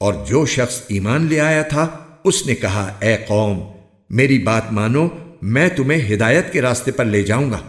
اور جو شخص ایمان لے آیا تھا، اس نے کہا، اے قوم، میری بات مانو، میں تمہیں ہدایت کے راستے پر لے جاؤں گا۔